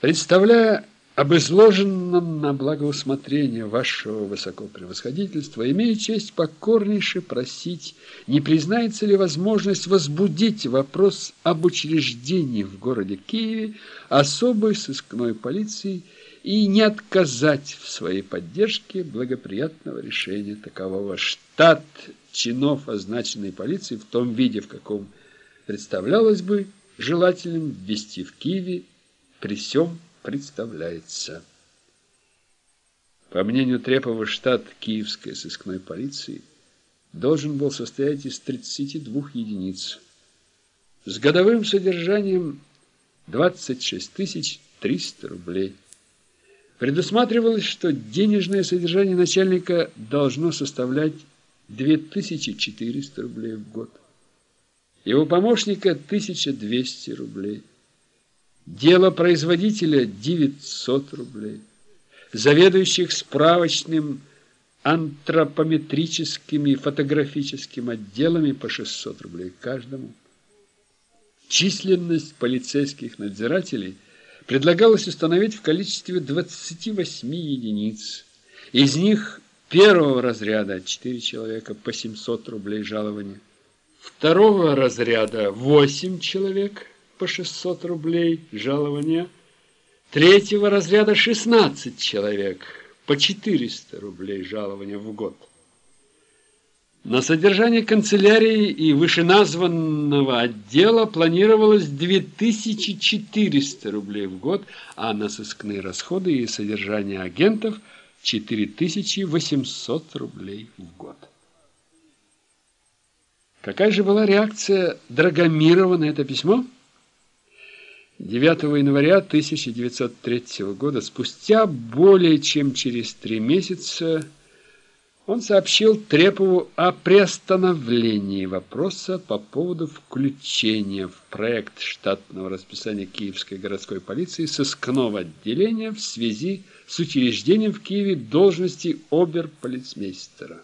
Представляя об изложенном на благоусмотрение вашего высокопревосходительства, имею честь покорнейше просить, не признается ли возможность возбудить вопрос об учреждении в городе Киеве особой сыскной полиции и не отказать в своей поддержке благоприятного решения такового. Штат чинов означенной полиции в том виде, в каком представлялось бы желательным ввести в Киеве при всем представляется. По мнению Трепова, штат Киевской сыскной полиции должен был состоять из 32 единиц с годовым содержанием 26 300 рублей. Предусматривалось, что денежное содержание начальника должно составлять 2400 рублей в год. Его помощника 1200 рублей. Дело производителя 900 рублей. Заведующих справочным антропометрическим и фотографическим отделами по 600 рублей каждому. Численность полицейских надзирателей предлагалось установить в количестве 28 единиц. Из них первого разряда 4 человека по 700 рублей жалования, второго разряда 8 человек – по 600 рублей жалования, третьего разряда 16 человек по 400 рублей жалования в год. На содержание канцелярии и вышеназванного отдела планировалось 2400 рублей в год, а на сыскные расходы и содержание агентов 4800 рублей в год. Какая же была реакция Драгомирова на это письмо? 9 января 1903 года, спустя более чем через три месяца, он сообщил Трепову о приостановлении вопроса по поводу включения в проект штатного расписания Киевской городской полиции сыскного отделения в связи с учреждением в Киеве должности оберполицмейстера.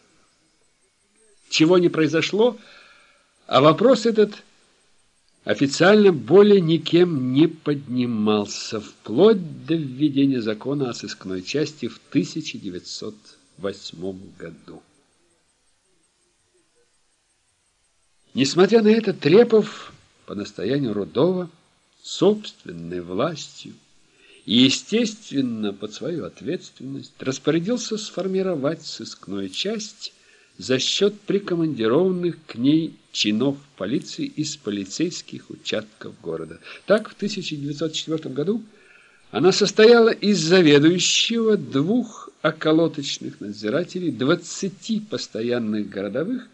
Чего не произошло, а вопрос этот – официально более никем не поднимался, вплоть до введения закона о сыскной части в 1908 году. Несмотря на это, Трепов по настоянию Рудова собственной властью и, естественно, под свою ответственность распорядился сформировать сыскную часть за счет прикомандированных к ней чинов полиции из полицейских участков города. Так, в 1904 году она состояла из заведующего двух околоточных надзирателей, 20 постоянных городовых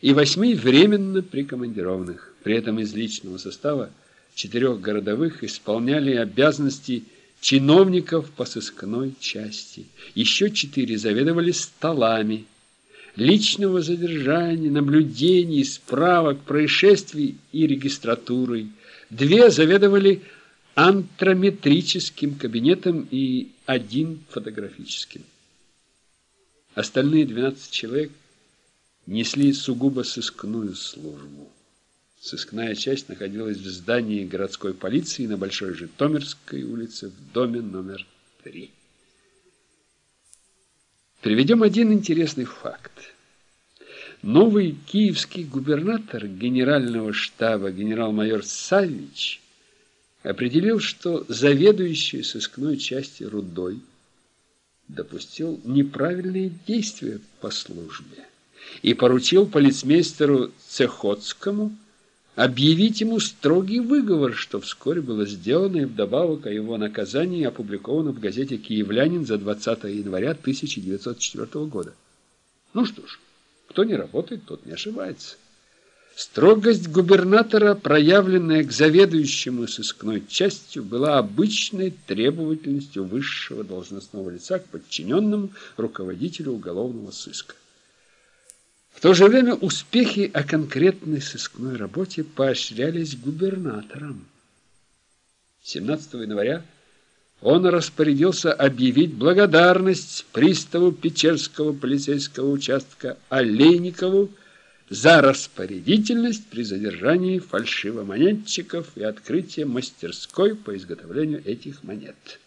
и 8 временно прикомандированных. При этом из личного состава четырех городовых исполняли обязанности чиновников по сыскной части. Еще четыре заведовали столами, личного задержания, наблюдений, справок, происшествий и регистратурой. Две заведовали антрометрическим кабинетом и один фотографическим. Остальные 12 человек несли сугубо сыскную службу. Сыскная часть находилась в здании городской полиции на Большой Житомирской улице в доме номер 3. Приведем один интересный факт. Новый киевский губернатор генерального штаба генерал-майор Савич определил, что заведующий сыскной части Рудой допустил неправильные действия по службе и поручил полицмейстеру Цехотскому объявить ему строгий выговор, что вскоре было сделано и вдобавок о его наказании опубликовано в газете «Киевлянин» за 20 января 1904 года. Ну что ж, кто не работает, тот не ошибается. Строгость губернатора, проявленная к заведующему сыскной частью, была обычной требовательностью высшего должностного лица к подчиненному руководителю уголовного сыска. В то же время успехи о конкретной сыскной работе поощрялись губернатором. 17 января он распорядился объявить благодарность приставу Печерского полицейского участка Олейникову за распорядительность при задержании фальшивомонетчиков и открытие мастерской по изготовлению этих монет.